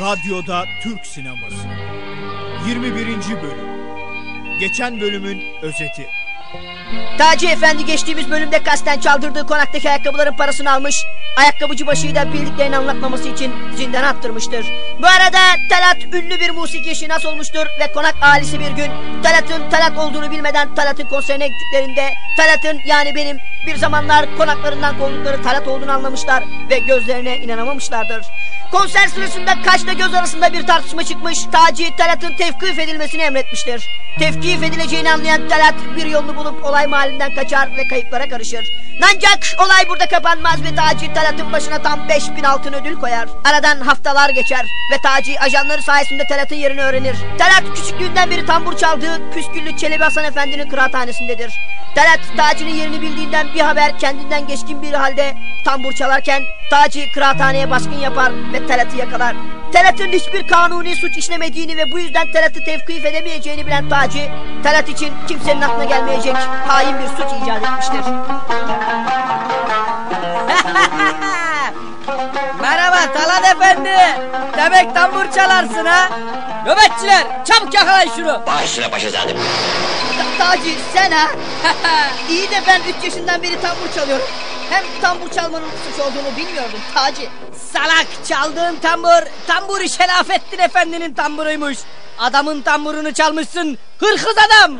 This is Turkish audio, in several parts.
Radyoda Türk Sineması 21. Bölüm Geçen bölümün özeti Taci Efendi geçtiğimiz bölümde kasten çaldırdığı konaktaki ayakkabıların parasını almış. Ayakkabıcı başıyı da bildiklerini anlatmaması için zindana attırmıştır. Bu arada Talat ünlü bir musiki şinas olmuştur ve konak ailesi bir gün Talat'ın Talat olduğunu bilmeden Talat'ın konserine gittiklerinde Talat'ın yani benim bir zamanlar konaklarından kovuldukları Talat olduğunu anlamışlar ve gözlerine inanamamışlardır. Konser sırasında kaçla göz arasında bir tartışma çıkmış. Taci Talat'ın tevkif edilmesini emretmiştir. Tevkif edileceğini anlayan Talat bir yolunu bulup olay mahallinden kaçar ve kayıplara karışır. Ancak olay burada kapanmaz ve Taci Talat'ın başına tam 5000 altın ödül koyar. Aradan haftalar geçer ve Taci ajanları sayesinde Talat'ın yerini öğrenir. Talat küçüklüğünden beri tambur çaldığı Püsküllü Çelebi Hasan Efendi'nin kıraathanesindedir. Talat Taci'nin yerini bildiğinden bir haber kendinden geçkin bir halde tambur çalarken Taci kıraathaneye baskın yapar ve Talat'ı yakalar. Talat'ın hiçbir kanuni suç işlemediğini ve bu yüzden Talat'ı tevkif edemeyeceğini bilen Taci, Talat için kimsenin aklına gelmeyecek hain bir suç icat etmiştir. Talat Efendi. Demek tambur çalarsın ha? Nöbetçiler çabuk yakalayın şunu. Başla paşazadım. Ta- Taci sen ha? İyi de ben 3 yaşından beri tambur çalıyorum. Hem tambur çalmanın suç olduğunu bilmiyordum Taci. Salak çaldığın tambur tamburu Şerafettin Efendi'nin tamburuymuş. Adamın tamburunu çalmışsın hırkız adam.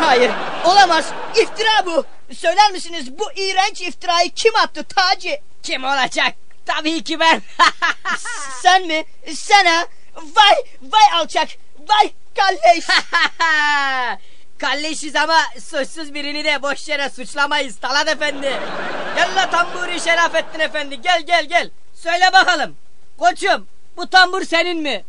Hayır olamaz iftira bu. Söyler misiniz bu iğrenç iftirayı kim attı Taci? Kim olacak? Tabii ki ben. Sen mi? Sen ha? Vay vay alçak. Vay kalleş. Kalleşiz ama suçsuz birini de boş yere suçlamayız Talat Efendi. Gel la tamburi Şerafettin Efendi gel gel gel. Söyle bakalım. Koçum bu tambur senin mi?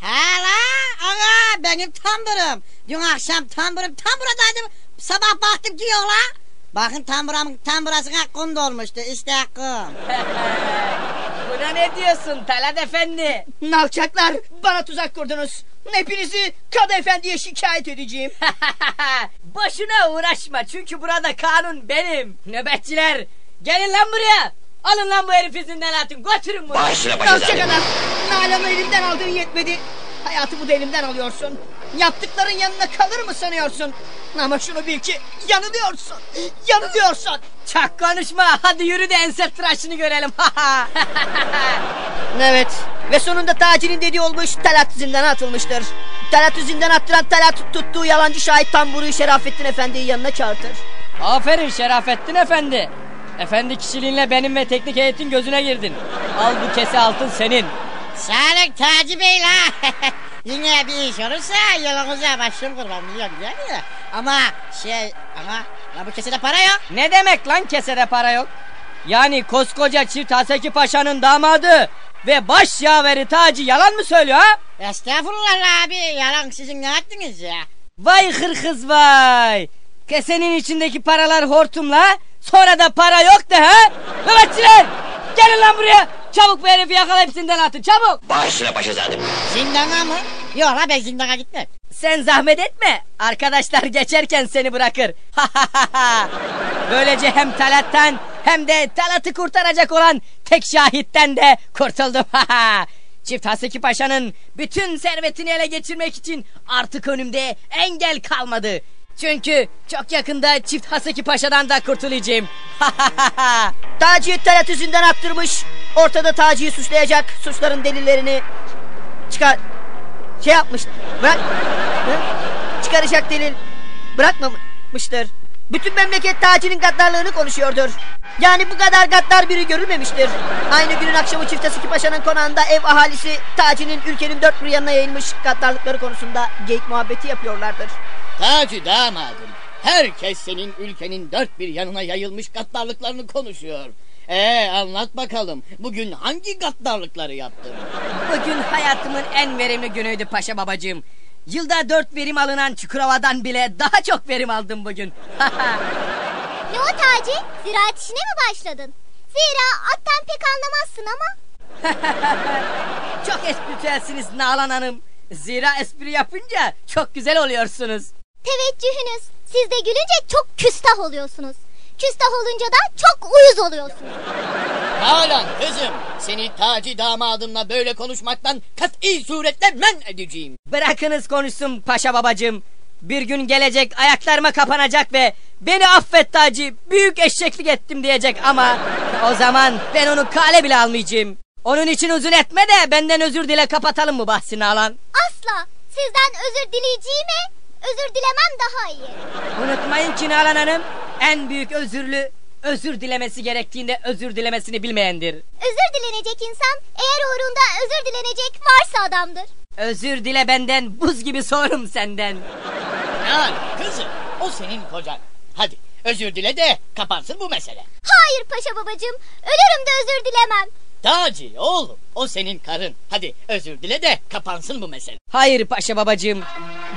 He la aga benim tamburum. Dün akşam tamburum tamburadaydım. Sabah baktım ki yok la. Bakın tamburamın tamburasına kum dolmuştu işte kum. Buna ne diyorsun Talat Efendi? Nalçaklar bana tuzak kurdunuz. Hepinizi Kadı Efendi'ye şikayet edeceğim. Boşuna uğraşma çünkü burada kanun benim. Nöbetçiler gelin lan buraya. Alın lan bu herifi zindanatın götürün bunu. Başla Nalçak paşazadım. adam. Nalan'ı elimden aldığın yetmedi. Hayatımı da elimden alıyorsun. Yaptıkların yanına kalır mı sanıyorsun? Ama şunu bil ki yanılıyorsun. Yanılıyorsun. Çok konuşma hadi yürü de ense tıraşını görelim. Evet. Ve sonunda Taci'nin dediği olmuş Talat zindana atılmıştır. Talat'ı zindana attıran Talat tuttuğu yalancı şahit Tamburu'yu Şerafettin Efendi'yi yanına çağırtır. Aferin Şerafettin Efendi. Efendi kişiliğinle benim ve teknik heyetin gözüne girdin. Al bu kese altın senin. Sağlık Taci Bey la. Yine bir iş olursa yolunuza başım kurban biliyorum değil mi? Ama şey ama la bu kesede para yok. Ne demek lan kesede para yok? Yani koskoca çift Haseki Paşa'nın damadı ve baş yaveri Taci yalan mı söylüyor ha? Estağfurullah la abi yalan sizin ne yaptınız ya? Vay hırkız vay. Kesenin içindeki paralar hortumla sonra da para yok de ha? Nöbetçiler gelin lan buraya. Çabuk bu herifi yakalayıp zindan atın çabuk. Başla paşazadım. Zindana mı? Yok la ben zindana gitmem. Sen zahmet etme. Arkadaşlar geçerken seni bırakır. Böylece hem Talat'tan hem de Talat'ı kurtaracak olan tek şahitten de kurtuldum. Çift Haseki Paşa'nın bütün servetini ele geçirmek için artık önümde engel kalmadı. Çünkü çok yakında Çift Haseki Paşa'dan da kurtulacağım. Taci Talat'ı zindana attırmış. Ortada Taci'yi suçlayacak suçların delillerini çıkar... Şey yapmış. Bırak... Çıkaracak delil bırakmamıştır. Bütün memleket Taci'nin gaddarlığını konuşuyordur. Yani bu kadar gaddar biri görülmemiştir. Aynı günün akşamı Çift Haseki Paşa'nın konağında ev ahalisi Taci'nin ülkenin dört bir yanına yayılmış gaddarlıkları konusunda geyik muhabbeti yapıyorlardır. Taci damadım. Herkes senin ülkenin dört bir yanına yayılmış gaddarlıklarını konuşuyor. Ee anlat bakalım. Bugün hangi gaddarlıkları yaptın? Bugün hayatımın en verimli günüydü paşa babacığım. Yılda dört verim alınan Çukurova'dan bile daha çok verim aldım bugün. Ne o Taci? Ziraat işine mi başladın? Zira attan pek anlamazsın ama. çok espritüelsiniz Nalan Hanım. Zira espri yapınca çok güzel oluyorsunuz. Teveccühünüz. Siz de gülünce çok küstah oluyorsunuz. Küstah olunca da çok uyuz oluyorsunuz. Nalan kızım seni Taci damadımla böyle konuşmaktan kat'i suretle men edeceğim. Bırakınız konuşsun paşa babacığım. Bir gün gelecek ayaklarıma kapanacak ve beni affet Taci büyük eşeklik ettim diyecek ama o zaman ben onu kale bile almayacağım. Onun için uzun etme de benden özür dile kapatalım mı bahsini alan? Asla. Sizden özür dileyeceğime özür dilemem daha iyi. Unutmayın ki Nalan Hanım en büyük özürlü özür dilemesi gerektiğinde özür dilemesini bilmeyendir. Özür dilenecek insan eğer uğrunda özür dilenecek varsa adamdır. Özür dile benden buz gibi sorum senden. Nalan kızım o senin kocan. Hadi özür dile de kapansın bu mesele. Hayır paşa babacığım. Ölürüm de özür dilemem. Taci oğlum o senin karın. Hadi özür dile de kapansın bu mesele. Hayır paşa babacığım.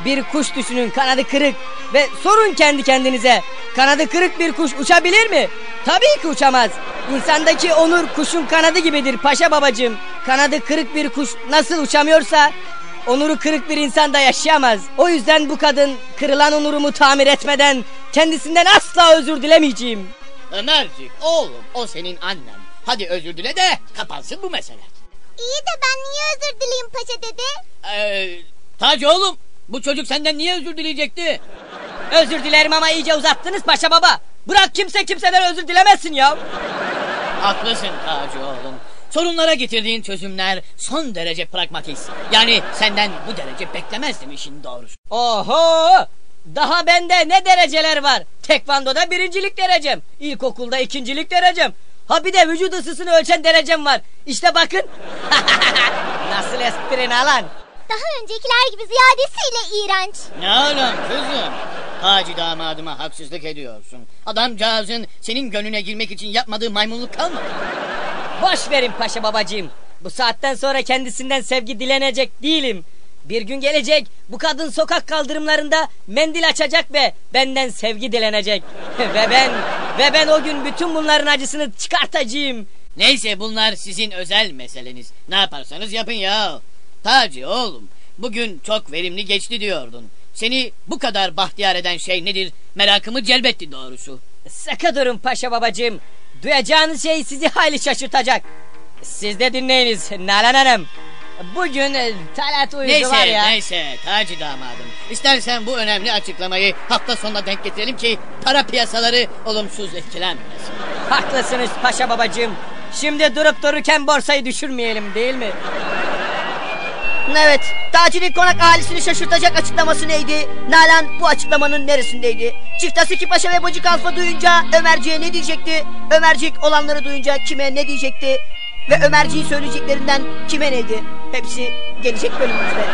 Bir kuş düşünün kanadı kırık ve sorun kendi kendinize. Kanadı kırık bir kuş uçabilir mi? Tabii ki uçamaz. İnsandaki onur kuşun kanadı gibidir paşa babacığım. Kanadı kırık bir kuş nasıl uçamıyorsa onuru kırık bir insan da yaşayamaz. O yüzden bu kadın kırılan onurumu tamir etmeden kendisinden asla özür dilemeyeceğim. Ömercik oğlum o senin annen. Hadi özür dile de kapansın bu mesele. İyi de ben niye özür dileyim paşa dede? Ee, Taci oğlum bu çocuk senden niye özür dileyecekti? Özür dilerim ama iyice uzattınız paşa baba. Bırak kimse kimseden özür dilemesin ya. Haklısın Taci oğlum. Sorunlara getirdiğin çözümler son derece pragmatist. Yani senden bu derece beklemezdim işin doğrusu. Oho! Daha bende ne dereceler var? Tekvandoda birincilik derecem. İlkokulda ikincilik derecem. Ha bir de vücut ısısını ölçen derecem var. İşte bakın. Nasıl esprin alan? Daha öncekiler gibi ziyadesiyle iğrenç. Ne oğlum kızım? Taci damadıma haksızlık ediyorsun. Adamcağızın senin gönlüne girmek için yapmadığı maymunluk kalmadı. Boş verin paşa babacığım. Bu saatten sonra kendisinden sevgi dilenecek değilim. Bir gün gelecek bu kadın sokak kaldırımlarında mendil açacak ve benden sevgi dilenecek. ve ben ve ben o gün bütün bunların acısını çıkartacağım. Neyse bunlar sizin özel meseleniz. Ne yaparsanız yapın ya. Taci oğlum bugün çok verimli geçti diyordun. Seni bu kadar bahtiyar eden şey nedir? Merakımı celbetti doğrusu. Sıkı durun paşa babacığım. Duyacağınız şey sizi hayli şaşırtacak. Siz de dinleyiniz Nalan Hanım. Bugün e, Talat uyudu Neyse var ya. neyse Taci damadım. İstersen bu önemli açıklamayı hafta sonuna denk getirelim ki para piyasaları olumsuz etkilenmesin. Haklısınız paşa babacığım. Şimdi durup dururken borsayı düşürmeyelim değil mi? Evet, Taci'nin konak ahalisini şaşırtacak açıklaması neydi? Nalan bu açıklamanın neresindeydi? Çift Asiki Paşa ve Bacık Alfa duyunca Ömerci'ye ne diyecekti? Ömercik olanları duyunca kime ne diyecekti? Ve Ömerci'yi söyleyeceklerinden kime neydi? Hepsi gelecek bölümümüzde.